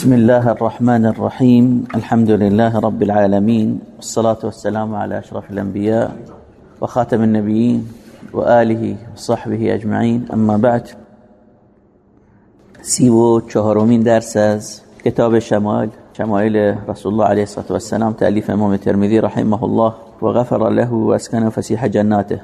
بسم الله الرحمن الرحيم الحمد لله رب العالمين والصلاة والسلام على أشرف الأنبياء وخاتم النبيين وآله وصحبه أجمعين أما بعد سيو چهارمين درس از كتاب شمال شمائل رسول الله عليه الصلاة والسلام تأليف امام الترمذي رحمه الله وغفر له واسكن فسيح جناته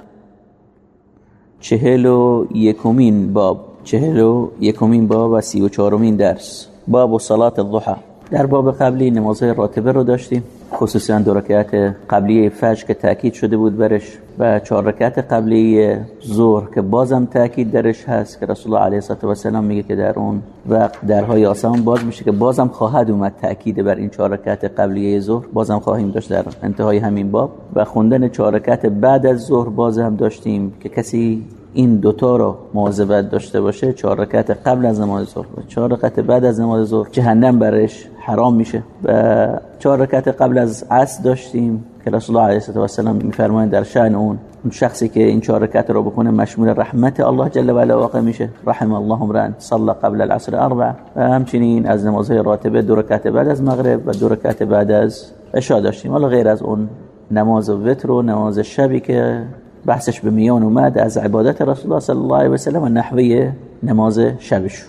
چهل يكمين باب چهل يكمين باب و سی و چهارمین درس باب و صلات الضحى. در باب قبلی نمازهای راتبه رو داشتیم خصوصا دو رکعت قبلی فجر که تاکید شده بود برش و چهار رکعت قبلی ظهر که بازم تاکید درش هست که رسول الله علیه و سلام میگه که در اون وقت درهای آسمان باز میشه که بازم خواهد اومد تاکید بر این چهار رکعت قبلی ظهر. بازم خواهیم داشت در انتهای همین باب. و خوندن چهار رکعت بعد از ظهر باز هم داشتیم که کسی این دوتا رو مواظبت داشته باشه چهار رکعت قبل از نماز ظهر و چهار رکعت بعد از نماز ظهر جهنم برش حرام میشه. و چهار رکعت قبل از عصر داشتیم که رسول الله علیه و سلم میفرمایند در شأن اون اون شخصی که این چهار رکعت رو بکنه مشمول رحمت الله جل و علا واقع میشه. رحم الله امرا صلى قبل العصر اربع. و همچنین از نمازهای راتبه دو رکعت بعد از مغرب و دو رکعت بعد از عشاء داشتیم. حالا غیر از اون نماز وتر و نماز شبی که بحثش به میان اومد از عبادت رسول الله صلی الله علیه و سلم و نحوه نماز شبش.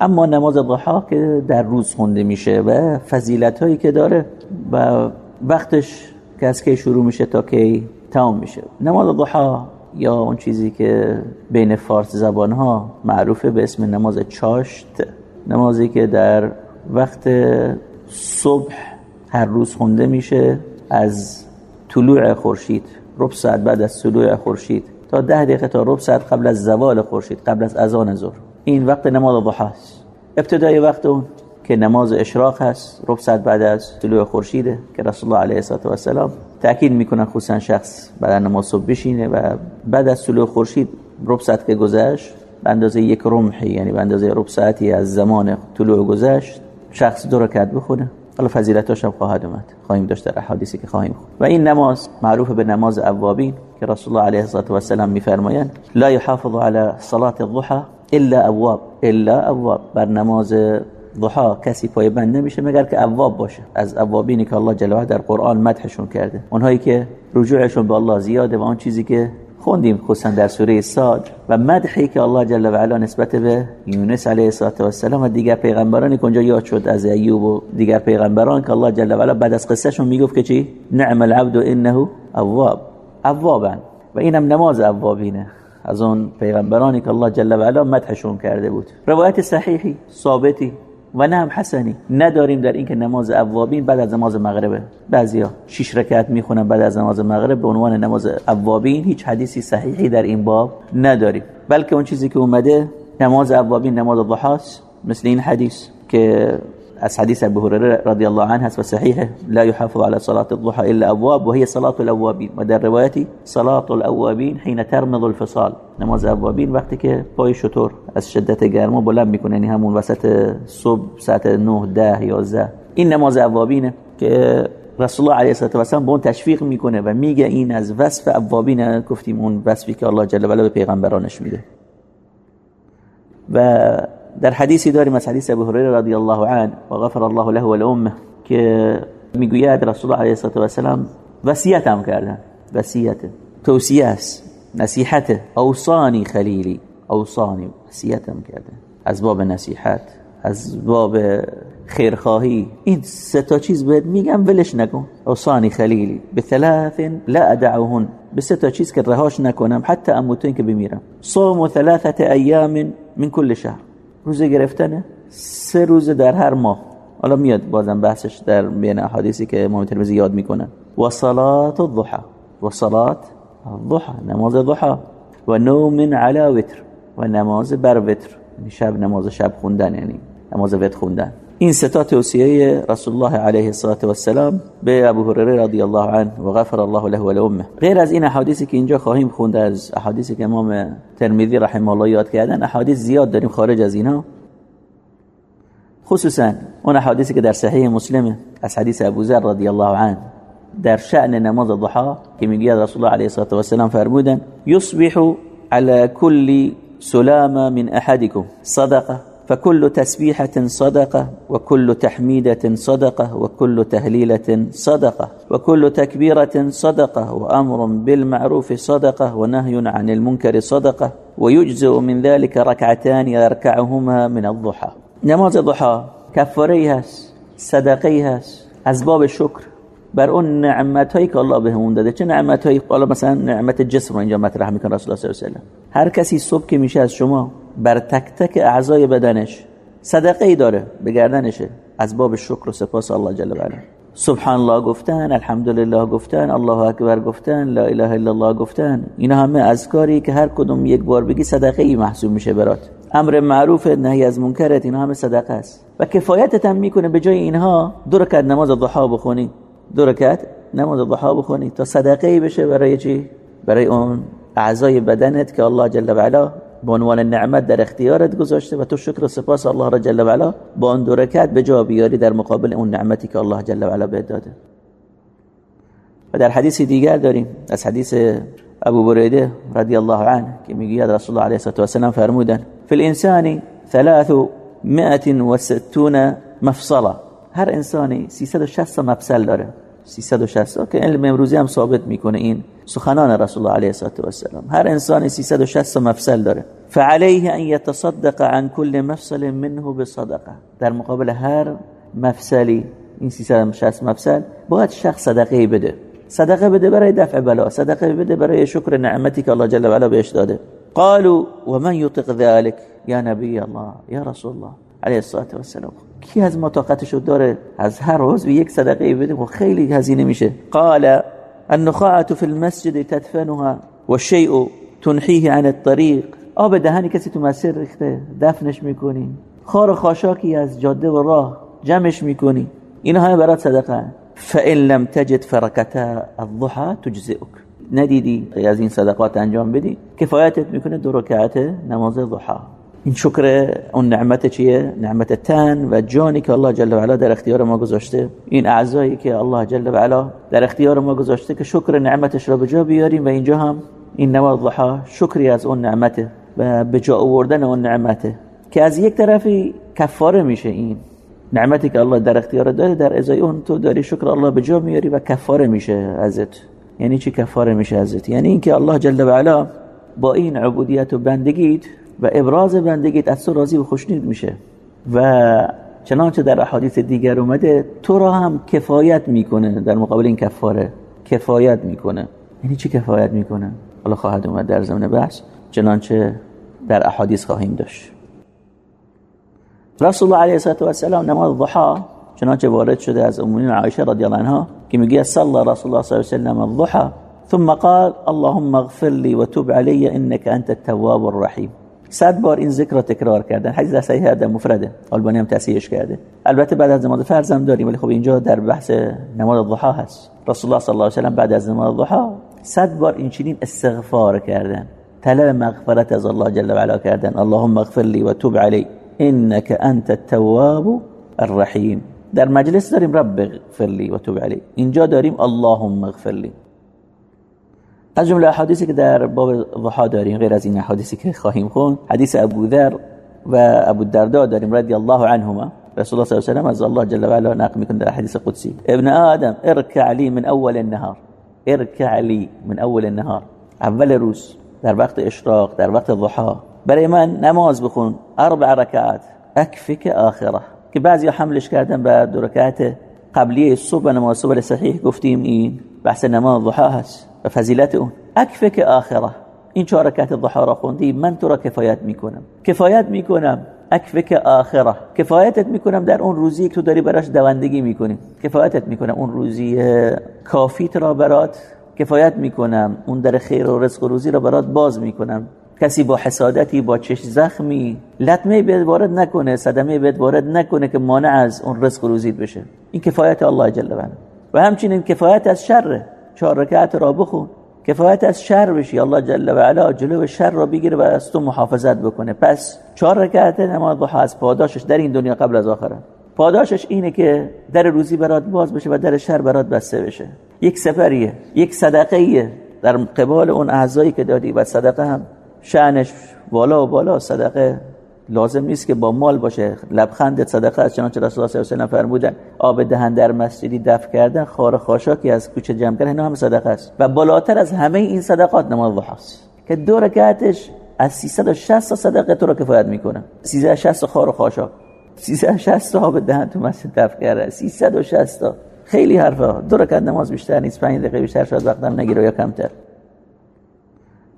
اما نماز ضحا که در روز خونده میشه و فضیلت هایی که داره و وقتش که از کی شروع میشه تا کی تمام میشه. نماز ضحا یا اون چیزی که بین فارس زبان ها معروفه به اسم نماز چاشت نمازی که در وقت صبح هر روز خونده میشه از طلوع خورشید. ربع ساعت بعد از طلوع خورشید. تا ده دقیقه تا ربع ساعت قبل از زوال خورشید قبل از اذان ظهر. این وقت نماز ضحا است. ابتدای وقت اون که نماز اشراق هست ربع ساعت بعد از طلوع خورشید که رسول الله علیه و السلام تاکید می‌کنن خصوصا شخص بعد نماز صبح بشینه و بعد از طلوع خورشید ربع ساعت که گذشت به اندازه یک رمحی یعنی به اندازه ربع ساعتی از زمان طلوع گذشت شخص دو رکعت بخونه. حالا فضیلتاش هم خواهد اومد. خواهیم داشت در احادیثی که خواهیم خود و این نماز معروف به نماز اوابین که رسول الله علیه و سلم میفرمایند لا يحافظ على صلاه الضحى الا اواب. الا اواب. بر نماز ضحا کسی پایبند نمیشه مگر که اواب باشه. از اوابینی که الله جل در قرآن مدحشون کرده. اونهایی که رجوعشون به الله زیاده و آن چیزی که خوندیم خصوصا در سوره ساد و مدحی که الله جل و علا نسبت به یونس علیه السلام و دیگر پیغمبرانی که یاد شد از ایوب و دیگر پیغمبران که الله جل و علا بعد از قصهشون می‌گفت که چی؟ نعم العبد انه اواب. اوابن. و اینم نماز اوابینه. از اون پیغمبرانی که الله جل و علا مدحشون کرده بود. روایت صحیحی ثابتی. و نه هم حسنی. نداریم در اینکه نماز اوابین بعد از نماز مغربه. بعضیا شش رکعت می‌خونن بعد از نماز مغرب به عنوان نماز اوابین هیچ حدیثی صحیحی در این باب نداریم. بلکه اون چیزی که اومده نماز اوابین نماز ضحاست مثل این حدیث که از حديث ابو هريره رضي الله عنه هست وصحيحه لا يحافظ على صلاة الضحى إلا أبواب وهي صلاة الأوابين ودر روايتي صلاة الأوابين حين ترمض الفصال نماز اوابین وقتی که پای شطور از شدت گرما بلند می‌کنه یعنی همون وسط صبح ساعت 9 10 11 این نماز اوابینه که رسول الله علیه و سلم به اون تشویق می‌کنه و میگه این از وصف اوابین گفتیم اون وصفی که الله جل و علا به پیغمبرانش میده و در حدیثی داریم از حدیث ابو هریره رضی الله عنه و غفر الله له ولامه که می‌گوید رسول الله علیه و سلم وصیت هم کردن. وصیت. توصیه است. نصیحت. اوصانی خلیلی. اوصانی. وصیت هم کردن. از باب نصیحت. از باب خیرخواهی. این سه تا چیز بهت میگم ولش نکن. اوصانی خلیلی. به ثلاث لا ادعوهن به سه تا چیز که رهاش نکنم. حتی اموت که بمیرم. صوم ثلاثه ایام من کل شهر. روزه گرفتنه؟ سه روز در هر ماه. حالا میاد بازم بحثش در بین احادیثی که امام ترمذی یاد می‌کنن و صلات الضحى و صلات الضحى نماز ضحى و نوم علی وتر. و نماز بر وتر. شب نماز شب خوندن یعنی نماز وتر خوندن. این ستا توصیه رسول الله علیه الصلاه و السلام به ابو هریره رضی الله عنه و غفر الله له و امه غیر از این احادیثی که اینجا خواهیم خوند از احادیثی که امام ترمذی رحمه الله یاد کردن احادیث زیاد داریم خارج از اینا. خصوصا اون احادیثی که در صحیح مسلم از حدیث ابو ذر رضی الله عنه در شأن نماز ضحا که میگه رسول الله علیه الصلاه و السلام فرمودن یصبح على كل سلامه من احدكم صدقه فكل تسبيحة صدقة وكل تحميدة صدقة وكل تهليلة صدقة وكل تكبيرة صدقة وأمر بالمعروف صدقة ونهي عن المنكر صدقة ويجزئ من ذلك ركعتان يركعهما من الضحى. نماز الضحى كفري صدقي أسباب الشكر. بر اون نعمت هایی که الله بهمون داده چه نعمت هایی مثلا نعمت جسم رو اینجا مطرح میکنه رسول الله صلی الله علیه و هر کسی صبح که میشه از شما بر تک تک اعضای بدنش صدقه ای داره به گردنشه. از باب شکر و سپاس الله جل و علا. سبحان الله گفتن الحمدلله گفتن الله اکبر گفتن لا اله الا الله گفتن. اینا همه اذکاری که هر کدوم یک بار بگی صدقه ای محسوب میشه برات. امر معروف نهی از منکرت اینا همه صدقه است. و کفایتت هم می‌کنه به جای اینها دو رکعت نماز ضحا بخونی. دو رکعت نماز ضحا بخونی تا صدقه ای بشه برای چی؟ برای اون اعضای بدنت که الله جل و علا به عنوان نعمت در اختیارت گذاشته و تو شکر و سپاس الله را جل و علا با رکعت به جا بیاری در مقابل اون نعمتی که الله جل و علا بهت داده. و در حدیث دیگر داریم از حدیث ابو بریده رضی الله عنه که می‌گوید رسول الله علیه و السلام فرمودن فی الانسان 360 مفصله هر انسانی 360 مفصل داره. 360 که علم امروزی هم ثابت می‌کنه این سخنان رسول الله علیه و السلام هر انسانی 360 مفصل داره. فعليه ان يتصدق عن كل مفصل منه بصدقه. در مقابل هر مفصلی این 360 مفصل باید شخص صدقه بده. صدقه بده برای دفع بلا صدقه بده برای شکر نعمتی که الله جل و علا بهش داده. قالوا ومن يطق ذلك؟ يا نبي الله يا رسول الله. علیه الصلاه و السلام کی از ما طاقتشو داره؟ از هر عضو یک صدقه بده و خیلی هزینه میشه. قال النخاعه في المسجد تدفنها والشيء تنحيه عن الطريق آب دهنی کسی تو مسیر ریخته دفنش می‌کنی خار خاشاکی از جاده و راه جمعش می‌کنی اینا همه برات صدقه. فإن لم تجد فرکتا الضحى تجزئك ندیدی؟ از این صدقات انجام بدی. کفایتت می‌کنه دو رکعت نماز ضحا این شکر اون نعمت چیه؟ نعمت تن و جانی که الله جل و علا در اختیار ما گذاشته. این اعضایی که الله جل و علا در اختیار ما گذاشته که شکر نعمتش را به جا بیاریم و اینجا هم این نماز ضحا شکری از اون نعمته و به جا آوردن اون نعمته که از یک طرفی کفاره میشه این نعمتی که الله در اختیار داره در ازای اون تو داری شکر الله به جا میاری و کفاره میشه ازت. یعنی چی کفاره میشه ازت؟ یعنی اینکه الله جل و علا با این عبودیت و بندگیت و ابراز بندگیت از تو راضی و خوشنود میشه. و چنانچه در احادیث دیگر اومده تو را هم کفایت می‌کنه در مقابل این کفاره. کفایت می‌کنه. یعنی چی کفایت می‌کنه؟ حالا خواهد اومد در زمین بحث. چنانچه در احادیث خواهیم داشت. رسول الله علیه و السلام نماز ضحا چنانچه وارد شده از امونین عایشه رضی الله عنها که میگه صلی رسول الله صلی الله علیه و سلم الضحى ثم قال اللهم اغفر لي وتب علي انك انت التواب الرحیم صد بار این ذکر را تکرار کردن حدیث صحیح در مفرده. آلبانی هم تصحیحش کرده. البته بعد از نماز فرض داریم ولی خب اینجا در بحث نماز ضحا هست. رسول الله صلی الله علیه و سلم بعد از نماز ضحا صد بار این چنین استغفار کردن. طلب مغفرت از الله جل و علا کردن. اللهم اغفر لي وتب علي انك انت التواب الرحیم. در مجلس داریم رب اغفر لي وتب علي اینجا داریم اللهم اغفر لي از جمله احادیثی که در باب ضحا داریم غیر از این احادیثی که خواهیم خون حدیث ابو ذر و ابو الدرداء داریم رضی الله عنهما. رسول الله صلی الله علیه و از الله جل و علا نقل می‌کنه در حدیث قدسی. ابن آدم اركع لي من اول النهار. اركع لي من اول النهار. اول روز در وقت اشراق در وقت ضحا. برای من نماز بخون اربع رکعات. اکفک آخره. که بعضی حملش کردن به دو رکعت قبلیه صبح نماز صبح صحیح گفتیم این بحث نماز ضحا هست. و فضیلت اون. اکفک آخره. این چهار رکعت ضحا را خوندی من تو را کفایت می‌کنم. کفایت می‌کنم اکفک آخره. کفایتت می‌کنم در اون روزی که تو داری براش دوندگی می‌کنی. کفایتت می‌کنم. اون روزی کافیت را برات کفایت می‌کنم. اون در خیر و رزق و روزی را برات باز می‌کنم. کسی با حسادتی با چش زخمی لطمه بهت وارد نکنه صدمه بهت وارد نکنه که مانع از اون رزق و روزیت بشه. این کفایت الله جل و و همچنین کفایت از شر. چهار رکعت را بخون. کفایت از شر بشی. الله جل و علا جلو شر را بگیره و از تو محافظت بکنه. پس چهار رکعت نماز ضحا از پاداشش در این دنیا قبل از آخره پاداشش اینه که در روزی برات باز بشه و در شر برات بسته بشه. یک سفریه یک صدقه در قبال اون اعضایی که دادی و صدقه هم شعنش بالا و بالا صدقه لازم نیست که با مال باشه. لبخند صدقه از چنانچه رسول الله صلی الله علیه و فرمودن آب دهن در مسجدی دفع کردن خار خاشاکی از کوچه جمع کردن هم صدقه است. و بالاتر از همه این صدقات نماز ضحی است. که دو رکعتش از 360 تا صدقه تو رو کفایت می‌کنه. 360 خار و خاشاک. 360 تا آب دهن تو مسجد دفع کرده 360 تا. خیلی حرفا. دو رکعت نماز بیشتر نیست. 5 دقیقه بیشتر شاید وقتم نگیره یا کمتر.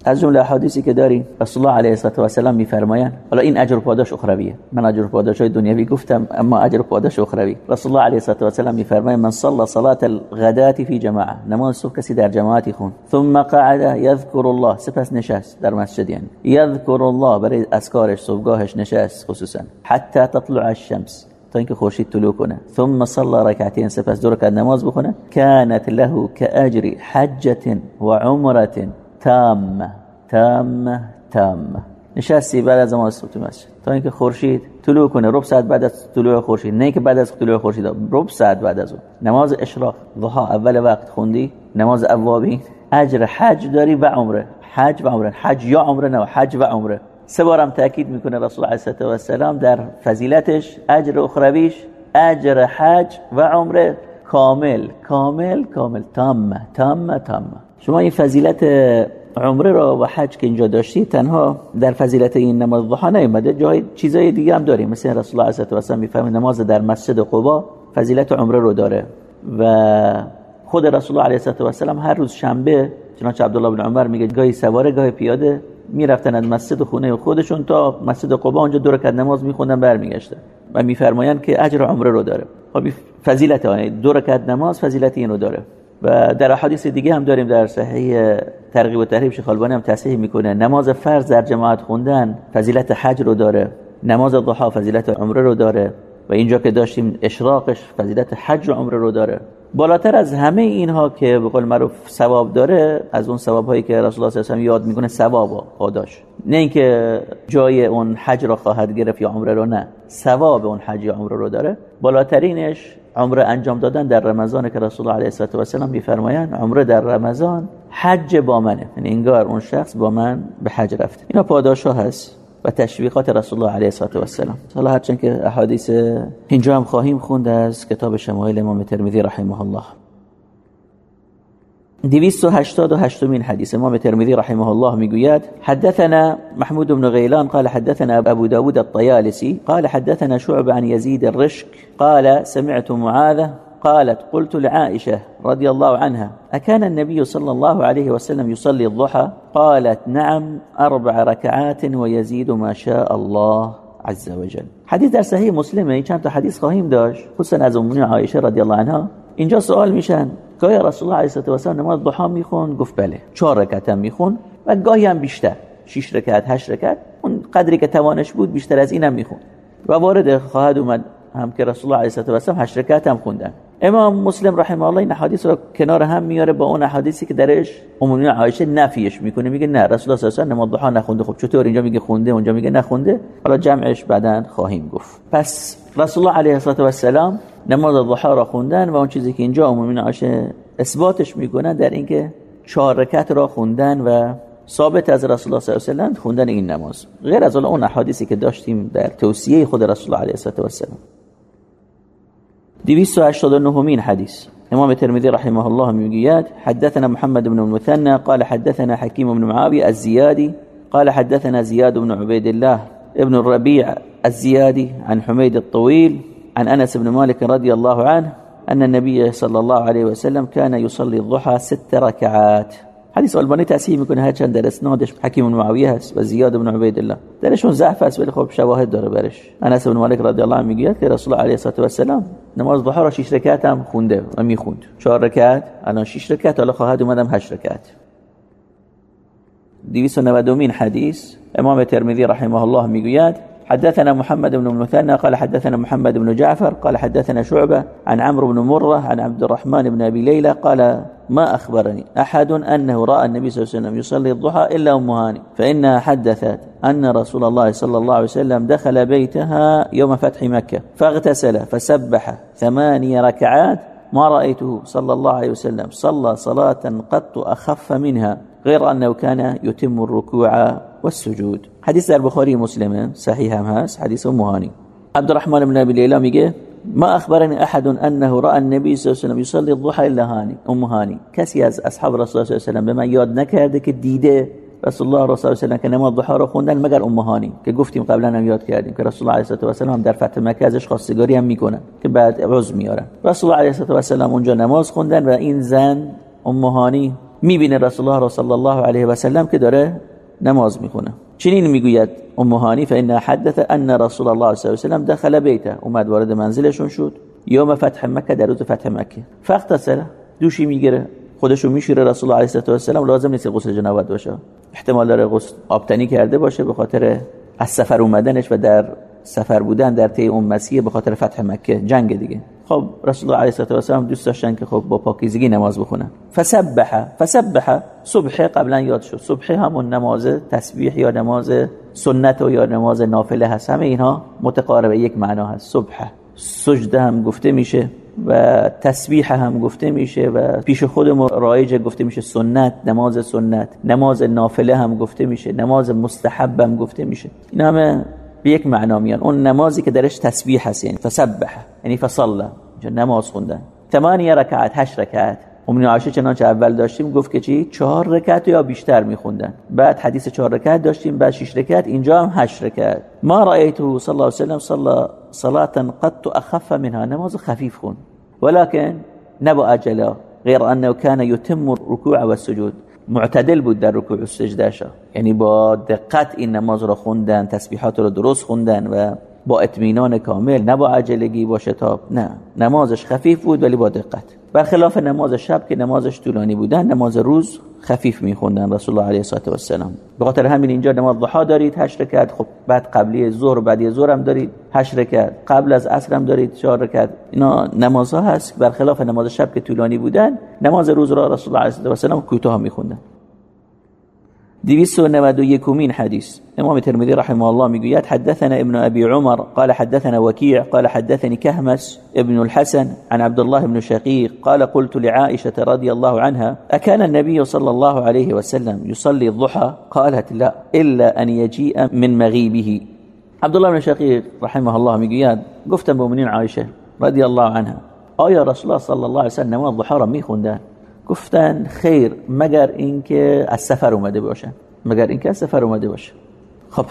از جمله حدیثی که داریم رسول الله علیه و سلام میفرمایند حالا این اجر و پاداش اخرویه. من اجر و پاداش دنیوی گفتم اما اجر و پاداش اخروی. رسول الله علیه و سلام میفرمایند من صلى صلاة الغداة فی جماعة. نماز صبح کسی در جماعتی خون. ثم قعد یذکر الله. سپس نشست در مسجد یعنی. یذکر الله برای اذکارش صبحگاهش نشست خصوصا. حتی تطلع الشمس. تا اینکه خورشید طلوع کنه. ثم صلى ركعتين سپس دو رکعت نماز بخونه. كانت له كاجر حجة و عمره تامه تامه تامه نشستی بعد از نماز صبح تو مسجد. تا اینکه خورشید طلوع کنه ربع ساعت بعد از طلوع خورشید. نه که بعد از طلوع خورشید ربع ساعت بعد از اون. نماز اشراق. ضحا اول وقت خوندی. نماز اوابین اجر حج داری و عمره. حج و عمره. حج یا عمره نه حج و عمره. سه بارم تاکید می‌کنه رسول علیه و در فضیلتش. اجر اخرویش اجر حج و عمره. کامل کامل کامل. تامه تامه تامه شما این فضیلت عمره را و حج که اینجا داشتی تنها در فضیلت این نماز ضحا نیومده. جای چیزای دیگه هم داریم. مثل رسول الله صلی الله علیه و نماز در مسجد قبا فضیلت عمره رو داره. و خود رسول الله علیه و هر روز شنبه چنانچه عبدالله بن عمر میگه گاهی سواره گاهی پیاده می‌رفتن از مسجد خونه خودشون تا مسجد قبا اونجا دو رکعت نماز میخوندن برمیگشتن. و میفرمایند که اجر عمره رو داره. خب فضیلت دو رکعت نماز فضیلت این رو داره. و در احادیث دیگه هم داریم در صحیح ترغیب و ترهیب شیخ البانی هم تصحیح می‌کنه. نماز فرض در جماعت خوندن فضیلت حج رو داره. نماز ضحا فضیلت عمره رو داره. و اینجا که داشتیم اشراقش فضیلت حج و عمره رو داره. بالاتر از همه اینها که به قول معروف ثواب داره از اون ثواب هایی که رسول الله صلی الله یاد می‌کنه ثواب پاداش. نه اینکه جای اون حج را خواهد گرفت یا عمره رو نه. ثواب اون حج یا عمره رو داره. بالاترینش عمره انجام دادن در رمضان که رسول الله علیه و سلم میفرمایند عمره در رمضان حج با منه. یعنی انگار اون شخص با من به حج رفته. اینا پاداش ها هست و تشویقات رسول الله علیه و سلم حالا هرچند که احادیث اینجا هم خواهیم خوند از کتاب شمایل امام ترمذی رحمه الله. دویست و هشتاد و هشتمین حدیث. امام ترمذی رحمه الله میگوید حدثنا محمود بن غيلان قال حدثنا ابو داود الطيالسي قال حدثنا شعب عن يزيد الرشك قال سمعت معاذة قالت قلت لعائشة رضي الله عنها أكان النبي صلى الله عليه وسلم يصلي الضحى؟ قالت نعم أربع ركعات ويزيد ما شاء الله عز وجل. حديث در صحيح مسلمه چند تا حدیث خواهیم داشت. خصوصا از امون عائشة رضی الله عنها. اینجا سوال میشن گاهی رسول الله علیه و سلم نماز ضحا میخون گفت بله. چهار رکعت هم میخون و گاهی هم بیشتر. 6 رکعت 8 رکعت اون قدری که توانش بود بیشتر از اینم میخون و وارد خواهد اومد هم که رسول الله علیه و سلم 8 رکعت هم خوندن. امام مسلم رحمه الله این حدیث رو کنار هم میاره با اون حدیثی که درش عمومی عایشه نفیش می‌کنه. میگه نه رسول الله صلی الله علیه و نخونده. خب چطور اینجا میگه خونده اونجا میگه نخونده؟ حالا جمعش بعدن خواهیم گفت. پس رسول الله علیه و سلام نماز ضحا را خوندن و اون چیزی که اینجا عمومی عایشه اثباتش می‌کنن در اینکه چهار رکعت را خوندن و ثابت از رسول الله صلی الله علیه و خوندن این نماز. غیر از اون احادیثی که داشتیم در توصیه خود رسول الله علیه و سلم 289 حديث؟ إمام الترمذي رحمه الله ميقيات حدثنا محمد بن المثنى قال حدثنا حكيم بن معاوية الزيادي قال حدثنا زياد بن عبيد الله ابن الربيع الزيادي عن حميد الطويل عن أنس بن مالك رضي الله عنه أن النبي صلى الله عليه وسلم كان يصلي الضحى ست ركعات. حدیث آلبانی تصحیح میکنه هرچند در اسنادش حکیم معاویه هست بن عبید الله. درشون ضعف است ولی خب شواهد داره برش. أنس بن مالک رضی الله عنه که رسول الله علیه و السلام نماز ضحی را 6 رکعت هم خونده و می‌خوند. 4 رکعت الان 6 رکعت حالا خواهد اومدم 8 رکعت. 290 حدیث. امام ترمذی رحمه الله می‌گوید حدثنا محمد بن المثنى قال حدثنا محمد بن جعفر قال حدثنا شعبة عن عمرو بن مرة عن عبد الرحمن بن أبي ليلى قال ما أخبرني أحد أنه رأى النبي صلى الله عليه وسلم يصلي الضحى إلا أم هاني فإنها حدثت أن رسول الله صلى الله عليه وسلم دخل بيتها يوم فتح مكة فاغتسل فسبح ثماني ركعات ما رأيته صلى الله عليه وسلم صلى صلاة قط أخف منها غير أنه كان يتم الركوع والسجود. حدیث در بخاری مسلمه صحیح هم هست حدیث مهانی عبدالرحمن بن لیلا میگه ما اخبرني احد انه راى النبي صلى الله عليه وسلم يصلي الضحى الا هاني ام هاني. کسی از اصحاب رسول الله صلی الله علیه و به من یاد نکرده که دیده رسول الله رسول الله علیه که نماز ضحی رو خوندن مگر ام هانی که گفتیم قبلا هم یاد کردیم که رسول الله علیه و سلم در فتح مکه ازش خواستگاری هم می‌کنن که بعد عذر میارن رسول الله علیه و سلم اونجا نماز خوندن و این زن ام هانی می‌بینه رسول الله صلی الله علیه و سلم که داره نماز می‌خونه. چنین می‌گوید ام هانی حدث ان رسول الله صلی الله علیه و دخل بیته. اومد وارد منزلشون شد. یوم فتح مکه در روز فتح مکه. فاغتسل دوشی می‌گیره خودشو میشوره. رسول الله علیه و سلم لازم نیست غسل جنابت باشه. احتمال داره غسل آبتنی کرده باشه به خاطر از سفر اومدنش و در سفر بودن در طی اون مسیح به خاطر فتح مکه جنگ دیگه. خب رسول الله علیه و سلم دوست داشتن که خب با پاکیزگی نماز بخونن. فسبح فسبح صبح قبلا یاد شد. صبح همون نماز تسبیح یا نماز سنت و یا نماز نافله هست. همه اینها متقارب یک معنا هست. صبح. سجده هم گفته میشه و تسبیح هم گفته میشه و پیش خودمون رایج گفته میشه سنت نماز سنت. نماز نافله هم گفته میشه. نماز مستحب هم گفته میشه. این همه به یک معنا میان. اون نمازی که درش تسبیح هست یعنی فسبح یعنی فصلى نماز خوندن. ثمانیه رکعت هشت رکعت. امین عایشه چنانچه اول داشتیم گفت که چی؟ چهار رکعت یا بیشتر میخوندن. بعد حدیث چهار رکعت داشتیم بعد شش رکعت اینجا هم هشت رکعت. ما رأیته صلی الله علیه و سلم صلى صلاة قد اخف منها. نماز خفیف خون. ولكن نبا اجلا غیر انه كان يتم الركوع والسجود معتدل بود در رکوع و سجدهشا یعنی با دقت این نماز رو خوندن تسبیحات رو درست خوندن و با اطمینان کامل نه با عجلگی با شتاب نه. نمازش خفیف بود ولی با دقت. برخلاف نماز شب که نمازش طولانی بودن نماز روز خفیف میخوندن رسول الله علیه و السلام به خاطر همین اینجا نماز ضحا دارید 8 رکعت. خب بعد قبلی ظهر و بعدی ظهر هم دارید 8 رکعت. قبل از عصر هم دارید 4 رکعت. اینا نمازها هست. برخلاف نماز شب که طولانی بودن نماز روز را رسول الله علیه و السلام کوتاه میخوندن. يكومين حديث امام الترمذي رحمه الله ميقول حدثنا ابن ابي عمر قال حدثنا وكيع قال حدثني كهمس ابن الحسن عن عبد الله بن شقيق قال قلت لعائشة رضي الله عنها اكان النبي صلى الله عليه وسلم يصلي الضحى؟ قالت لا إلا أن يجيء من مغيبه عبد الله بن شقيق رحمه الله ميقول قفت بمؤمنين عائشه رضي الله عنها آیا رسول الله صلى الله عليه وسلم الضحى را میخوندن؟ گفتن خیر مگر اینکه از سفر اومده باشن مگر اینکه از سفر اومده باشه. خب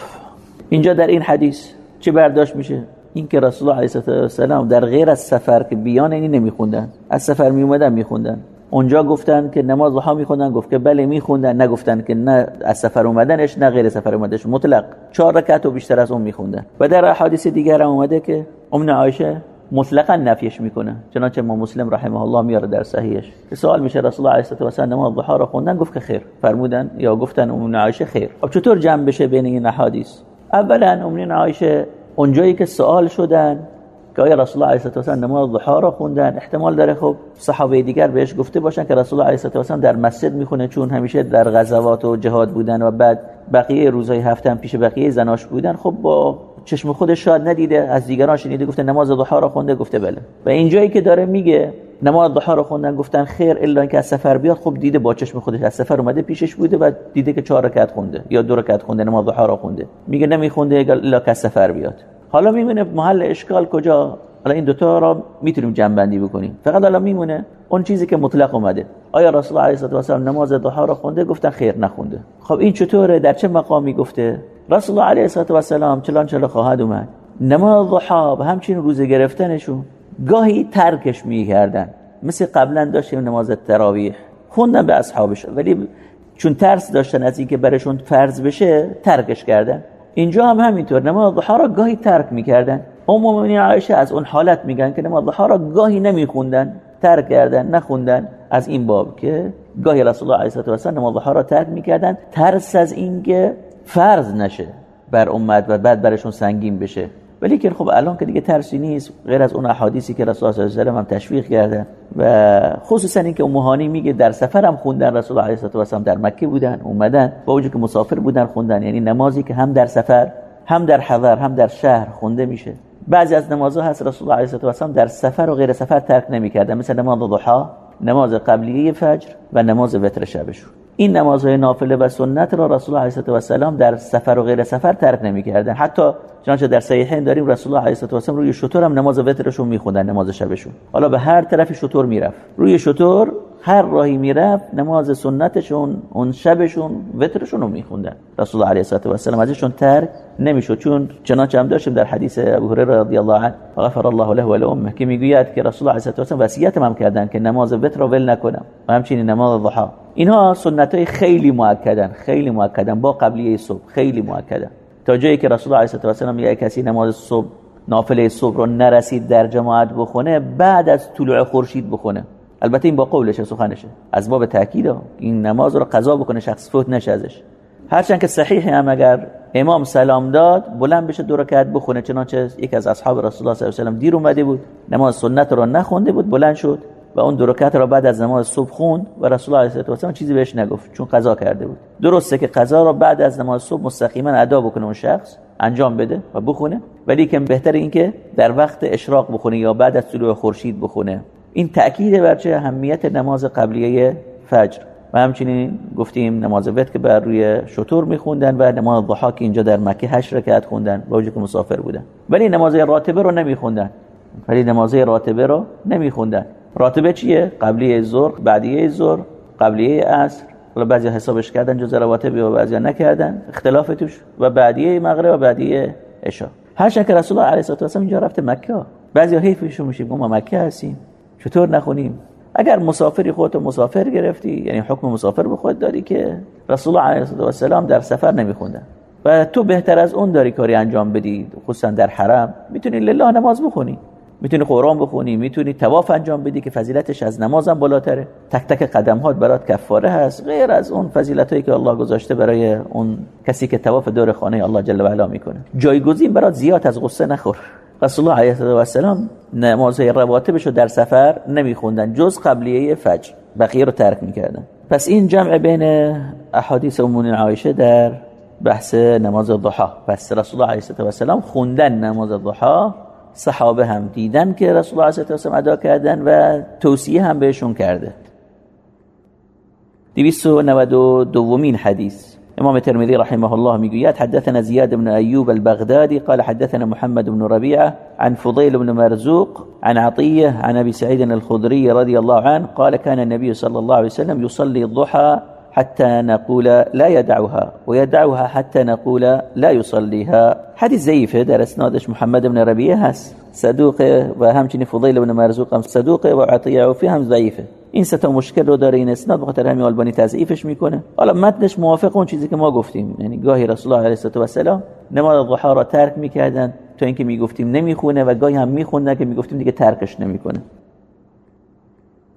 اینجا در این حدیث چه برداشت میشه؟ اینکه رسول الله علیه السلام در غیر از سفر که بیان اینی نمیخوندن. از سفر می اومدن میخوندن. اونجا گفتن که نماز ضحا میخوندن گفت که بله میخوندن. نگفتن که نه از سفر اومدنش نه غیر سفر اومدنش. مطلق چهار رکعت و بیشتر از اون میخوندن. و در احادیث دیگر هم اومده که ام عایشه مطلقا نفیش می‌کنه. چنانچه ما مسلم رحمه الله میاره در صحیحش. سوال میشه رسول الله علیه و سلم نماز ضحا رو خوندن گفت که خیر. فرمودن یا گفتن ام عایشه خیر. خب چطور جمع بشه بین این احادیث؟ اولا ام عایشه اونجایی که سوال شدن که آیا رسول الله علیه و سلم نماز ضحا رو خوندن؟ احتمال داره خب صحابه دیگر بهش گفته باشن که رسول الله علیه و سلم در مسجد می‌خونه چون همیشه در غزوات و جهاد بودن و بعد بقیه روزهای هفته هم پیش بقیه زناش بودن. خب با چشم خودش شاید ندیده از دیگران شنیده گفته نماز ضحا رو خونده گفته بله. و اینجایی که داره میگه نماز ضحا رو خوندن گفتن خیر الا اینکه از سفر بیاد خب دیده با چشم خودش از سفر اومده پیشش بوده و دیده که چهار رکعت خونده یا دو رکعت خونده نماز ضحا رو خونده. میگه نمیخونده الا که از سفر بیاد. حالا میمونه محل اشکال کجا؟ حالا این دوتا را می‌تونیم جمع بندی بکنیم. فقط حالا میمونه اون چیزی که مطلق اومده. آیا رسول الله علیه و سلم نماز ضحا را خونده؟ گفتن خیر نخونده. خب این چطوره؟ در چه مقامی گفته؟ رسول الله علیه و سلم چلان چلا خواهد اومد. نماز ضحا و همچین روزه گرفتنشون گاهی ترکش می‌کردن. مثل قبلا داشتیم نماز تراویح. خوندن به اصحابش ولی چون ترس داشتن از اینکه برشون فرض بشه ترکش کردن. اینجا هم همینطور. نماز ضحا را گاهی ترک می‌کردن. ام عایشه از اون حالت میگن که نماز ضحا را گاهی نمیخوندن ترک کردن نخوندن. از این باب که گاهی رسول الله علیه و سلم نماز ضحا را ترک می‌کردن. ترس از اینکه فرض نشه بر امت و بعد برشون سنگین بشه. ولی که خب الان که دیگه ترسی نیست غیر از اون احادیثی که رسول الله صلی هم تشویق کرده و خصوصا اینکه امهانی میگه در سفر هم خوندن رسول الله علیه و در مکه بودن اومدن با وجود که مسافر بودن خوندن یعنی نمازی که هم در سفر هم در حضر هم در شهر خونده میشه. بعضی از نمازها هست رسول الله علیه و در سفر و غیر سفر ترک نمی‌کردن مثل نماز ضحا نماز قبلیه فجر و نماز وتر شبشون. این نمازهای نافله و سنت را رسول الله علیه و سلام در سفر و غیر سفر ترک نمی‌کردن. حتی چنانچه در صحیحین داریم رسول الله علیه و سلام روی شطور هم نماز وترشون میخوندن نماز شبشون. حالا به هر طرف شطور می‌رفت. روی شطور هر راهی می‌رفت نماز سنتشون اون شبشون وترشون رو میخوندن. رسول الله علیه و سلام ازشون ترک نمی‌شد. چون چنانچه هم داشتیم در حدیث ابو هریره رضی الله عنه غفر الله له و لامه که می‌گوید که رسول الله علیه و سلام وصیت هم کردن که نماز وتر رو ول نکنم و همچنین نماز ضحا. اینها سنت های خیلی مؤکدن خیلی مؤکدن با قبلیه صبح خیلی مؤکدن. تا جایی که رسول الله علیه و سلام میگه کسی نماز صبح نافله صبح رو نرسید در جماعت بخونه بعد از طلوع خورشید بخونه. البته این با قولشه سخنشه از باب تاکید این نماز رو قضا بکنه شخص فوت نشه ازش. هرچند که صحیح هم اگر امام سلام داد بلند بشه دو رکعت بخونه چنانچه یک از اصحاب رسول الله صلی الله علیه و دیر اومده بود نماز سنت رو نخونده بود بلند شد و اون دو رکعت را بعد از نماز صبح خوند و رسول الله علیه و سلم چیزی بهش نگفت چون قضا کرده بود. درسته که قضا را بعد از نماز صبح مستقیما ادا بکنه اون شخص انجام بده و بخونه. ولی که بهتر این که در وقت اشراق بخونه یا بعد از طلوع خورشید بخونه. این تأکید بر چه اهمیت نماز قبلیه فجر؟ و همچنین گفتیم نماز وتر که بر روی شطور میخوندن و نماز ضحا که اینجا در مکه هشت رکعت خوندن با که مسافر بودن. ولی نماز راتبه رو نمیخوندن. ولی نماز راتبه رو نمیخوندن. راتبه چیه؟ قبلیه ظهر بعدیه ظهر قبلیه عصر. حالا بعضی حسابش کردن جز رواتب و بعضی نکردن. اختلاف توش. و بعدیه مغرب و بعدیه عشا هر که رسول الله علیه و اینجا رفته مکه بعضی حیفشون میشه ما مکه هستیم. چطور نخونیم؟ اگر مسافری خودت مسافر گرفتی یعنی حکم مسافر به خود داری که رسول الله علیه و سلام در سفر نمیخوندن و تو بهتر از اون داری کاری انجام بدی خصوصا در حرم. می‌تونی لله نماز بخونی. می‌تونی قرآن بخونی. می‌تونی تواف انجام بدی که فضیلتش از نمازم بالاتره. تک تک قدم هات برات کفاره هست. غیر از اون فضیلت که الله گذاشته برای اون کسی که تواف دور خانه الله جل و علا می‌کنه. جایگزین برات زیاد از غصه نخور. رسول الله علیه و سلام نمازهای رواتبشو در سفر نمیخوندن جز قبلیه فجر بقیه رو ترک می‌کردن پس این جمع بین احادیث امون عایشه در بحث نماز ضحا پس رسول الله علیه و سلام خوندن نماز ضحا صحابه هم دیدن که رسول الله علیه و سلام ادا کردن و توصیه هم بهشون کرده 292 دومین حدیث إمام الترمذي رحمه الله ميقيات حدثنا زياد بن أيوب البغدادي قال حدثنا محمد بن ربيعة عن فضيل بن مرزوق عن عطية عن أبي سعيد الخضري رضي الله عنه قال كان النبي صلى الله عليه وسلم يصلي الضحى حتى نقول لا يدعها ويدعها حتى نقول لا يصليها. حديث ضعیفه در اسنادش محمد بن ربيعة. هست صدوقه و همچنین فضیل بن مرزوق هم صدوقه و عطیه عوفی هم ضعیفه. این سه مشکل رو داره این اسناد بخاطر همین آلبانی تضعیفش می‌کنه. حالا متنش موافق اون چیزی که ما گفتیم. یعنی گاهی رسول الله علیه و سلام نماز ضحا را ترک می‌کردن تا اینکه می‌گفتیم نمی‌خونه و گاهی هم میخوندن که می‌گفتیم دیگه ترکش نمی‌کنه.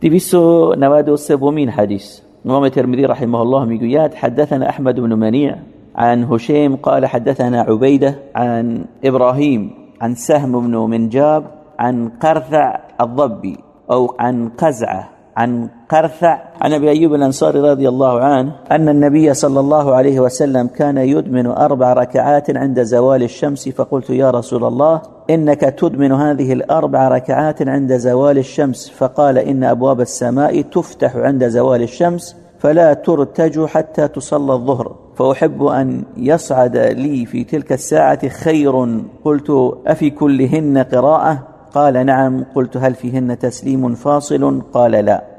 293 بومین حدیث. امام الترمذي رحمه الله می‌گوید حدثنا احمد بن منيع عن هشيم قال حدثنا عبيده عن ابراهيم عن سهم بن منجاب عن قرثع الضبي أو عن قزعة عن قرثع عن أبي أيوب الأنصاري رضي الله عنه أن النبي صلى الله عليه وسلم كان يدمن أربع ركعات عند زوال الشمس فقلت يا رسول الله إنك تدمن هذه الأربع ركعات عند زوال الشمس. فقال إن أبواب السماء تفتح عند زوال الشمس فلا ترتج حتى تصلى الظهر. فأحب أن يصعد لي في تلك الساعة خير. قلت أفي كلهن قراءة؟ قال نعم. قلت هل فيهن تسليم فاصل؟ قال لا.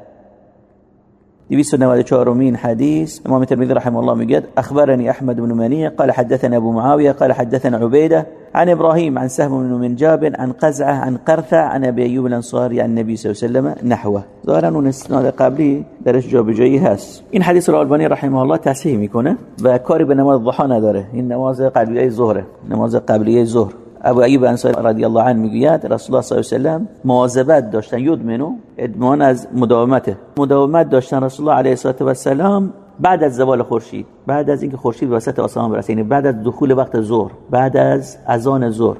294 مين حديث إمام الترمذي رحمه الله مجد أخبرني أحمد بن منيع قال حدثنا أبو معاوية قال حدثنا عبيدة عن إبراهيم عن سهم بن منجاب عن قزعة عن قرثع عن أبي أيوب الأنصاري عن النبي صلى الله عليه وسلم نحوه. ظاهرا اون اسناد قبلی درش جابجایی هست این حدیث رو البانی رحمه الله تصحیح میکنه و کاری به نماز ضحا نداره این نماز قبلیه ظهره نماز قبلیه ظهر ابو ایوب انصاری رضی الله عنه می‌گوید رسول الله صلی الله علیه و سلم مواظبت داشتن یدمنو ادمان از مداومته مداومت داشتن رسول الله علیه و سلام بعد از زوال خورشید بعد از اینکه خورشید به وسط آسمان برسه یعنی بعد از دخول وقت ظهر بعد از اذان ظهر.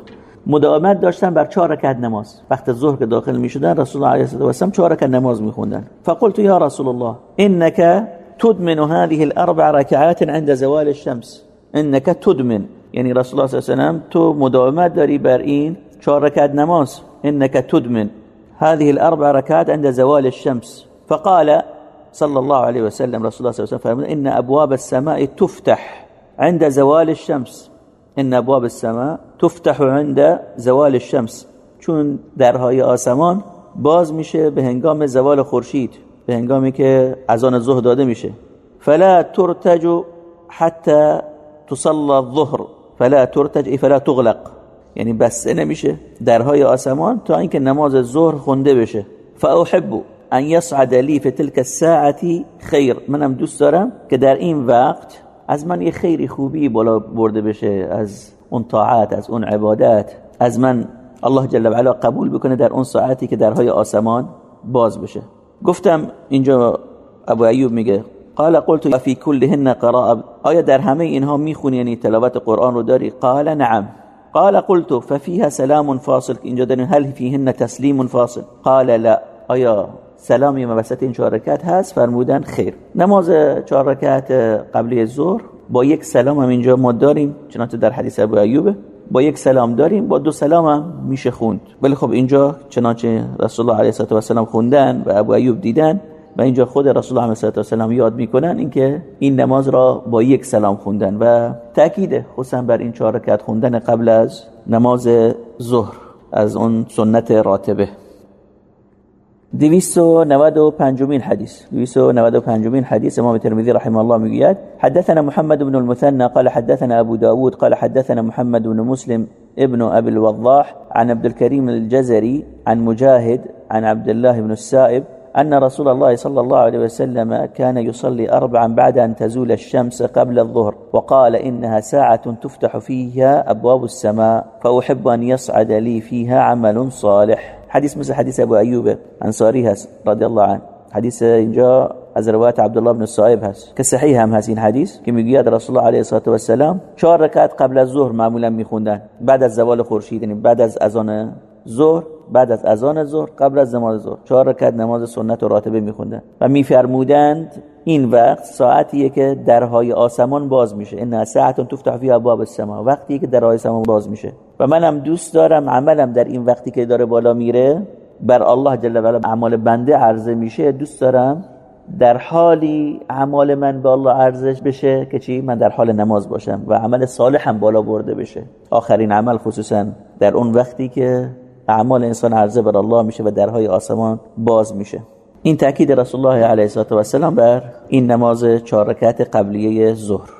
مداومت داشتن بر چهار رکعت نماز. وقت ظهر که داخل می شدن رسول الله علیه و سلم چهار رکعت نماز میخوندن. فقلت یا رسول الله انك تدمن هذه الاربع ركعات عند زوال الشمس. انك تدمن. یعنی رسول الله صلی الله علیه و تو مداومت داری بر این چهار رکعت نماز. انك تدمن. هذه الاربع ركعات عند زوال الشمس. فقال صلى الله عليه وسلم رسول الله صلى الله عليه وسلم إن أبواب السماء تفتح عند زوال الشمس. إن أبواب السماء تفتح عند زوال الشمس. چون درهای آسمان باز میشه به هنگام زوال خورشید به هنگامی که اذان ظهر داده میشه. فلا ترتج حتى تصلى الظهر. فلا ترتج فلا تغلق. یعنی بسته نمیشه درهای آسمان تا اینکه نماز ظهر خونده بشه. فاحب ان يصعد لي في تلك الساعه خیر. منم دوست دارم که در این وقت از من یه خیری خوبی بالا برده بشه از اون طاعت از اون عبادت از من الله جل و علا قبول بکنه در اون ساعتی که درهای آسمان باز بشه. گفتم اینجا ابو ایوب میگه قال قلت فی كلهن قراءه آیا در همه اینها می‌خونی یعنی تلاوت قرآن رو داری؟ قال نعم. قال قلت ففيها سلام فاصل. اینجا داریم هل فيهن تسلیم فاصل. قال لا. آیا سلامی وسط این چهار هست؟ فرمودن خیر. نماز چهار رکعت قبلی ظهر با یک سلام هم اینجا ما داریم چنانچه در حدیث ابو ایوب. با یک سلام داریم با دو سلام هم میشه خوند. ولی خب اینجا چنانچه رسول الله علیه و السلام خوندن و ابو ایوب دیدن و اینجا خود رسول الله علیه و یاد می‌کنن اینکه این نماز را با یک سلام خوندن و تاکید خصوصا بر این چهار رکعت خوندن قبل از نماز ظهر از اون سنت راتبه. دویست و نود و پنجمین حدیث. دویست و نود و پنجمین حدیث امام ترمذی رحمه الله می‌گوید حدثنا محمد بن المثنى قال حدثنا ابو داود قال حدثنا محمد بن مسلم ابن ابي الوضاح عن عبد الكريم الجزري عن مجاهد عن عبد الله بن السائب أن رسول الله صلى الله عليه وسلم كان يصلي أربعا بعد أن تزول الشمس قبل الظهر وقال إنها ساعة تفتح فيها أبواب السماء فأحب أن يصعد لي فيها عمل صالح. حديث مثل حديث أبو أيوب أنصاري رضي الله عنه. حديث اینجا از روایت عبدالله بن الصائب هست. که صحیح هم هست این حدیث که میگوید رسول الله علیه الصلاة و السلام چهار رکعت قبل از ظهر معمولا میخوندن. بعد از زوال خورشید یعنی بعد از اذان ظهر بعد از اذان ظهر قبل از نماز ظهر. چهار رکعت نماز سنت و راتبه میخوندن. و میفرمودند این وقت ساعتیه که درهای آسمان باز میشه. ان ساعت تفتح فی ابواب السما وقتی که درهای آسمان باز میشه. و منم دوست دارم عملم در این وقتی که داره بالا میره بر الله جل و علا اعمال بنده عرضه میشه دوست دارم در حالی اعمال من به الله ارزش بشه که چی؟ من در حال نماز باشم و عمل صالح هم بالا برده بشه. آخرین عمل خصوصا در اون وقتی که اعمال انسان عرضه بر الله میشه و درهای آسمان باز میشه. این تاکید رسول الله علیه و السلام بر این نماز چهار رکعت قبلیه ظهر.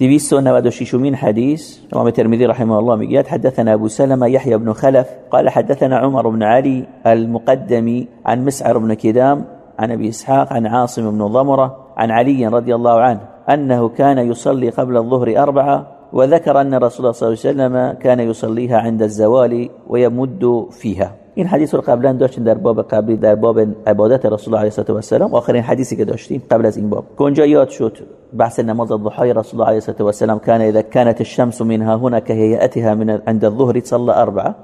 296 من حديث امام الترمذي رحمه الله مقياد حدثنا ابو سلمة يحيى بن خلف قال حدثنا عمر بن علي المقدمي عن مسعر بن كدام عن ابي اسحاق عن عاصم بن ضمره عن علي رضي الله عنه انه كان يصلي قبل الظهر اربعه وذكر أن رسول الله صلى الله عليه وسلم كان يصليها عند الزوال ويمد فيها. این حدیث رو قبلا داشتیم در باب قبلی در باب عبادت رسول الله علیه و السلام آخرین حدیثی که داشتیم قبل از این باب. که یاد شد بحث نماز الضحى رسول الله علیه و السلام كان اذا كانت الشمس منها هنا كهيئتها من عند الظهر صلى أربعة.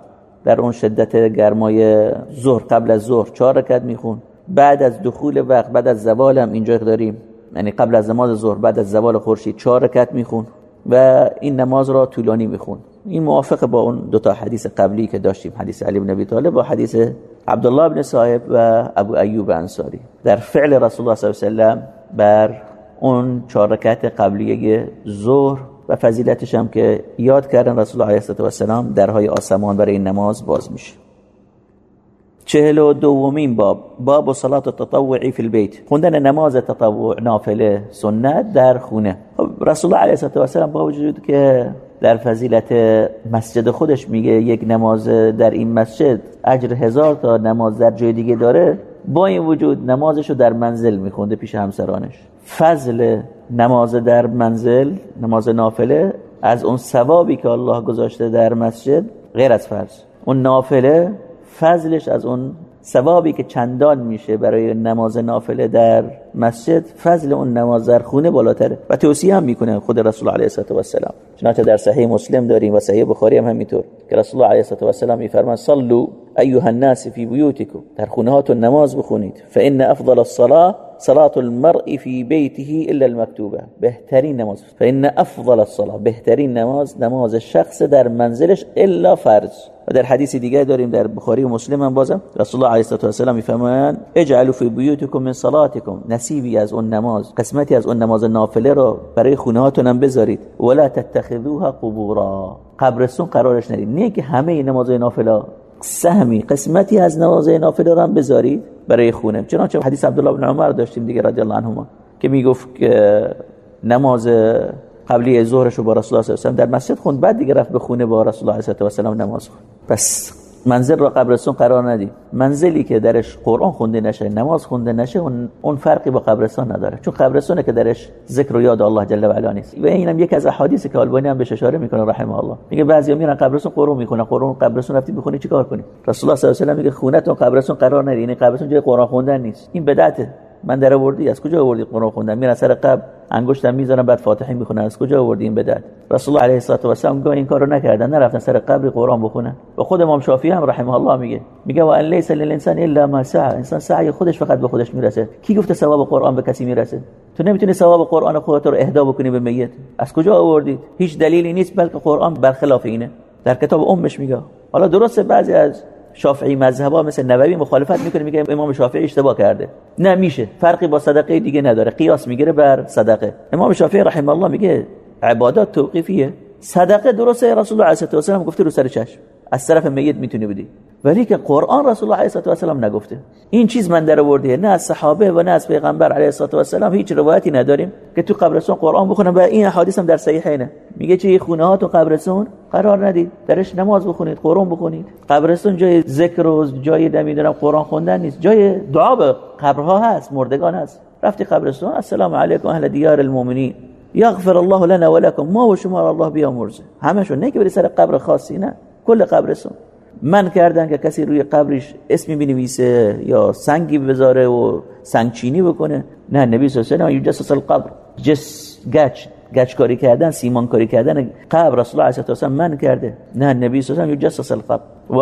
در اون شدت گرمای ظهر قبل از ظهر چهار رکعت میخون. بعد از دخول وقت بعد از زوال هم اینجا داریم یعنی قبل از نماز ظهر بعد از زوال خورشید چهار رکعت میخون. و این نماز را طولانی میخون. این موافق با اون دو تا حدیث قبلی که داشتیم حدیث علی بن ابی طالب و حدیث عبدالله بن صاحب و ابو ایوب انصاری. در فعل رسول الله صلی الله علیه و بر اون چهار رکعت قبلیه ظهر و فضیلتش هم که یاد کردن رسول الله علیه و السلام درهای آسمان برای این نماز باز میشه. چهل و دومین باب. باب صلات التطوعی فی البیت خوندن نماز تطوع نافله سنت در خونه. خب رسول الله علیه و السلام با وجود که در فضیلت مسجد خودش میگه یک نماز در این مسجد اجر هزار تا نماز در جای دیگه داره با این وجود نمازش رو در منزل میخونده پیش همسرانش. فضل نماز در منزل نماز نافله از اون ثوابی که الله گذاشته در مسجد غیر از فرض. اون نافله فضلش از اون ثوابی که چندان میشه برای نماز نافله در مسجد فضل اون نماز در خونه بالاتره و توصیه هم می‌کنه خود رسول الله علیه و چنانچه در صحیح مسلم داریم و صحیح بخاری هم همینطور که رسول الله علیه و السلام میفرمان صلوا ایها الناس فی بیوتکم. در خونه هاتون نماز بخونید. فان افضل الصلاه صلاة المرء في بيته الا المكتوبه بهترین نماز. فان افضل الصلاه بهترین نماز نماز شخص در منزلش الا فرض. و در حدیث دیگه داریم در بخاری و مسلم هم بازم. رسول الله علیه و السلام میفرمایند اجعلوا فی بیوتکم من صلاتکم. نصیبی از اون نماز قسمتی از اون نماز نافله رو برای خونه هم بذارید. ولا تتخذوها قبورا. قبرستون قرارش ندید. نه که همه نمازهای نافله سهمی قسمتی از نمازهای نافله رو هم بذارید برای خونه. چنانچه حدیث عبدالله بن عمر داشتیم دیگه رضی الله عنهما که می‌گفت که نماز قبلی ظهرش رو با رسول الله صلی الله علیه و در مسجد خوند بعد دیگه رفت به خونه با رسول الله صلی الله علیه و نماز خوند پس منزل را قبرستون قرار ندی. منزلی که درش قرآن خونده نشه نماز خونده نشه اون فرقی با قبرستان نداره. چون قبرستونه که درش ذکر و یاد الله جل و علا نیست. و اینم یک از احادیثی که البانی هم بهش اشاره می‌کنه رحمه الله. میگه بعضیا میرن قبرستون قرآن می‌خونن. قرآن قبرستون رفتی بخونی چیکار کنی؟ رسول الله صلی الله علیه و میگه خونتون قبرستون قرار ندی. یعنی قبرستون جای قرآن خوندن نیست. این بدعته. من در آوردی از کجا آوردی قرآن خوندن؟ میرن سر قبر انگشتم می‌ذارن بعد فاتحه می‌خونن. از کجا آوردی این بدعت؟ رسول الله علیه و السلام گاه این کارو نکردن نرفتن سر قبر قرآن بخونن. و خود امام شافعی هم رحمه الله میگه. میگه و ان لیس للانسان الا ما سعى انسان سعی خودش فقط به خودش می‌رسه. کی گفته ثواب قرآن به کسی می‌رسه؟ تو نمی‌تونی ثواب قرآن خودت رو اهدا بکنی به میت. از کجا آوردید هیچ دلیلی نیست بلکه قرآن برخلاف اینه. در کتاب امش میگه. حالا درسته بعضی از شافعی مذهبا مثل نووی مخالفت می‌کنه میگه امام شافعی اشتباه کرده. نه میشه. فرقی با صدقه دیگه نداره. قیاس می‌گیره بر صدقه. امام شافعی رحمه الله میگه عبادات توقیفیه. صدقه درسته رسول الله علیه و سلم گفته رو سر چشم. از طرف میت می‌تونی بدی. ولی که قرآن رسول الله علیه و سلم نگفته. این چیز من در آورده نه از صحابه و نه از پیغمبر علیه و سلم هیچ روایتی نداریم که تو قبرستون قرآن بخونن و این حدیث هم در صحیحینه میگه چه خونه ها تو قبرستون قرار ندید. درش نماز بخونید قرآن بخونید. قبرستون جای ذکر و جای نمی‌دونم قرآن خوندن نیست. جای دعا به قبرها هست مردگان هست. رفتی قبرستون السلام علیکم اهل دیار المؤمنین. یغفر الله لنا ولكم ما و شما الله بیامرزه. همشون نه که بری سر قبر خاصی نه. کل قبرستون من کردن که کسی روی قبرش اسمی بنویسه یا سنگی بذاره و سنگ چینی بکنه. نه نبی صلی الله علیه و یجسس القبر. جس گچ گچ کاری کردن سیمان کاری کردن قبر رسول الله علیه و من کرده. نه نبی صلی الله علیه و یجسس القبر. و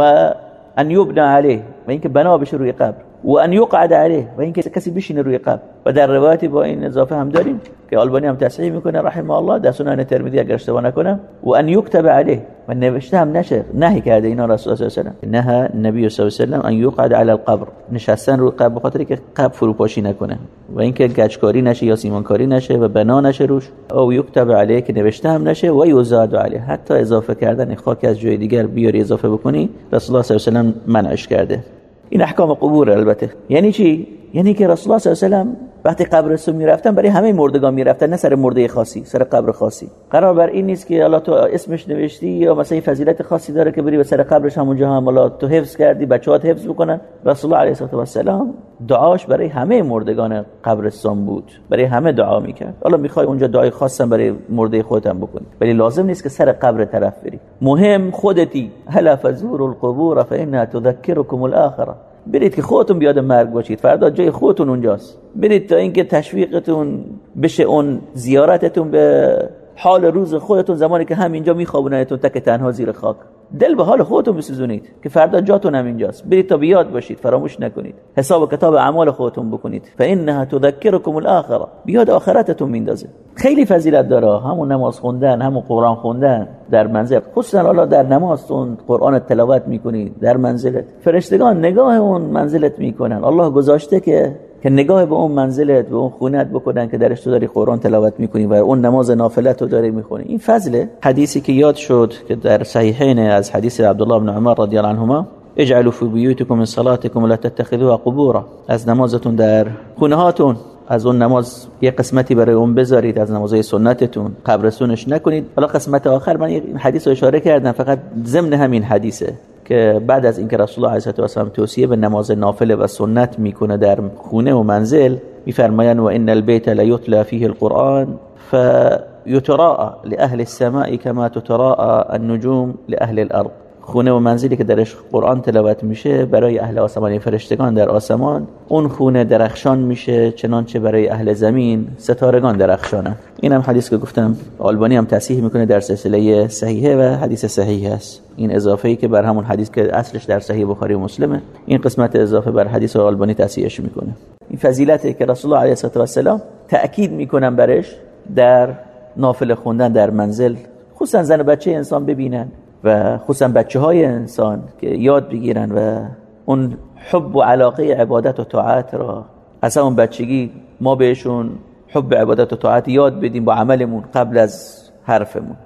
ان یبنى علیه و اینکه بنا بشه روی قبر. و ان یقعد علیه و اینکه کسی بشینه روی قبر. و در روایتی با این اضافه هم داریم که آلبانی هم تصحیح می‌کنه رحمه الله. در سنن ترمذی اگر اشتباه نکنم. و ان یكتب علیه. و نوشته هم نشه نهی کرده اینا رسول الله صلی الله علیه و نه نبی صلی الله علیه و ان یقعد علی القبر. نشستن روی قبر بخاطر که قبر فروپاشی نکنه. و اینکه گچکاری نشه یا سیمانکاری نشه و بنا نشه روش. او یكتب علیه که نوشته هم نشه و یزاد علیه. حتی اضافه کردن خاک از جای دیگر بیاری اضافه بکنی رسول الله صلی الله علیه و منعش کرده. این احکام قبور البته. یعنی چی؟ یعنی که رسول الله صلی الله علیه و وقتی قبرستون می‌رفتن برای همه مردگان می‌رفتن نه سر مرده خاصی سر قبر خاصی. قرار بر این نیست که الله تو اسمش نوشتی یا مثلا این فضیلت خاصی داره که بری به سر قبرش همونجا هم الله تو حفظ کردی بچه‌هات حفظ بکنن. رسول الله علیه و السلام دعاش برای همه مردگان قبرستان بود. برای همه دعا می‌کرد. حالا می‌خوای اونجا دعای خاصم برای مرده خودت هم بکنی. ولی لازم نیست که سر قبر طرف بری. مهم خودتی. هلا فزور القبور فانها تذكركم الاخره برید که خودتون بیاد مرگ باشید. فردا جای خودتون اونجاست. برید تا اینکه تشویقتون بشه اون زیارتتون به حال روز خودتون زمانی که همینجا میخوابونتون تک تنها زیر خاک. دل به حال خودتون بسوزونید که فردا جاتون هم اینجاست برید تا بیاد باشید فراموش نکنید. حساب کتاب اعمال خودتون بکنید. فانها تذكركم الاخره بیاد آخرتتون میندازه. خیلی فضیلت داره. همون نماز خوندن همون قرآن خوندن در منزل خصوصا حالا در نمازتون قرآن تلاوت می‌کنید در منزلت. فرشتگان نگاه اون منزلت می‌کنن. الله گذاشته که که نگاه به اون منزلت به اون خونت بکنن که درش تو داری قرآن تلاوت می‌کنی و اون نماز نافلت رو داری می‌خونی. این فضله حدیثی که یاد شد که در صحیحین از حدیث عبدالله بن عمر رضی الله عنهما اجعلوا في بيوتكم من صلاتكم ولا تتخذوها قبورا. از نمازتون در خونه هاتون از اون نماز یه قسمتی برای اون بذارید از نمازهای سنتتون. قبرستونش نکنید. حالا قسمت آخر من این حدیث رو اشاره کردم فقط ضمن همین حدیثه. که بعد از اینکه رسول الله علیه و سلم توصیه به نماز نافله و سنت می‌کنه در خونه و منزل میفرمایند و ان البيت لا يتلى فيه القرآن فيتراءى لأهل السماء كما تتراءى النجوم لأهل الأرض. خونه و منزلی که درش قرآن تلاوت میشه برای اهل آسمانی فرشتگان در آسمان اون خونه درخشان میشه چنانچه برای اهل زمین ستارگان درخشانن این هم حدیث که گفتم آلبانی هم تصحیح می‌کنه در سلسله صحیحه و حدیث صحیح است. این اضافه ای که بر همون حدیث که اصلش در صحیح بخاری و مسلمه این قسمت اضافه بر حدیث آلبانی تصحیحش می‌کنه. این فضیلته که رسول الله علیه و السلام تأکید می‌کنن برش در نافل خوندن در منزل خصوصا زن و بچه انسان ببینن. و خصوصا بچه های انسان که یاد بگیرن و اون حب و علاقه عبادت و طاعت را از اون بچگی ما بهشون حب عبادت و طاعت یاد بدیم با عملمون قبل از حرفمون.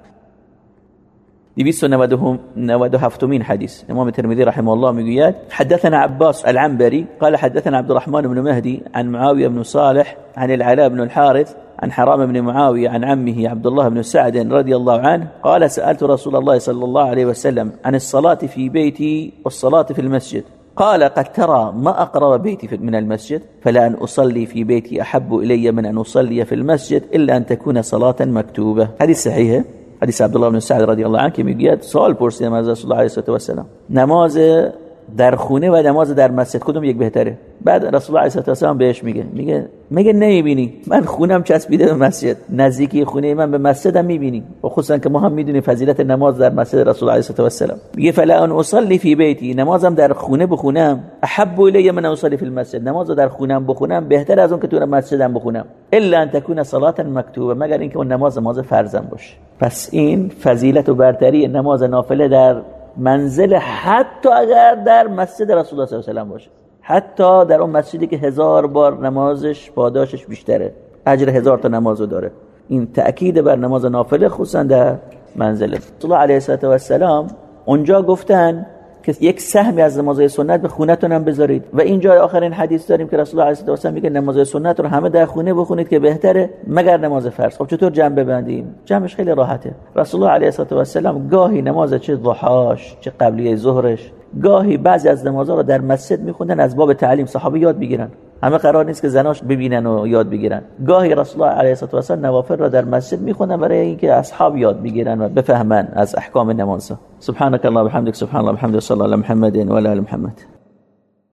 نود هفتمين حديث امام الترمذي رحمه الله می‌گوید حدثنا عباس العنبري قال حدثنا عبد الرحمن بن مهدي عن معاوية بن صالح عن العلاء بن الحارث عن حرام بن معاوية عن عمه عبد الله بن سعد رضي الله عنه قال سألت رسول الله صلى الله عليه وسلم عن الصلاة في بيتي والصلاة في المسجد. قال قد ترى ما أقرب بيتي من المسجد فلا أن أصلي في بيتي أحب إلي من أن أصلي في المسجد إلا أن تكون صلاة مكتوبة. هذه صحيحة حدیث عبدالله بن سعد رضی الله عنه که میگه سوال پرسیدم از رسول الله علیه و السلام نماز در خونه و نماز در مسجد کدوم یک بهتره؟ بعد رسول الله علیه السلام بهش میگه. میگه میگه نمی‌بینی. من خونم چسبیده به مسجد. نزدیکی خونه من به مسجدم می‌بینی. و خصوصا که ما هم می‌دونیم فضیلت نماز در مسجد رسول الله علیه السلام. میگه فلا ان اصلي فی بیتی. نمازم در خونه بخونم. احب الی من اصلي فی المسجد. نماز در خونم بخونم بهتر از اون که تو مسجدم بخونم. الا ان تكون صلاه مکتوبه مگر اینکه اون نماز نماز فرضم باشه. پس این فضیلت و برتری نماز نافله در منزل حتی اگر در مسجد رسول الله صلی الله علیه و باشه. حتی در اون مسجدی که هزار بار نمازش پاداشش بیشتره. اجر هزار تا نمازو داره. این تأکید بر نماز نافله خصوصا در منزل. رسول الله علیه و السلام اونجا گفتن که یک سهمی از نمازهای سنت به خونتون هم بذارید. و اینجا آخرین حدیث داریم که رسول الله علیه و میگه نمازهای سنت رو همه در خونه بخونید که بهتره مگر نماز فرض. خب چطور جمع ببندیم؟ جمعش خیلی راحته. رسول الله علیه و السلام گاهی نماز چه ضحاش چه قبلیه ظهرش گاهی بعضی از نمازها رو در مسجد میخوندن از باب تعلیم صحابه یاد بگیرن همه قرار نیست که زناش ببینن و یاد بگیرن. گاهی رسول الله علیه و السلام نوافل را در مسجد میخوندن برای اینکه اصحاب یاد بگیرن و بفهمن از احکام نماز سبحانك الله وبحمدك سبحان الله وبحمده صلی الله علی محمد و علی محمد.